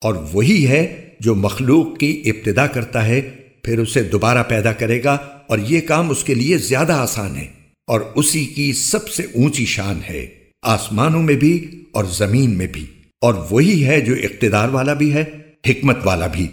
اور وہی ہے جو مخلوق کی ابتدا کرتا ہے، پھر اسے دوبارہ پیدا کرے گا اور یہ کام اس کے لیے زیادہ آسان ہے۔ اور اسی کی سب سے اونچی شان ہے، آسمانوں میں بھی اور زمین میں بھی۔ اور وہی ہے جو اقتدار والا بھی ہے، حکمت والا بھی۔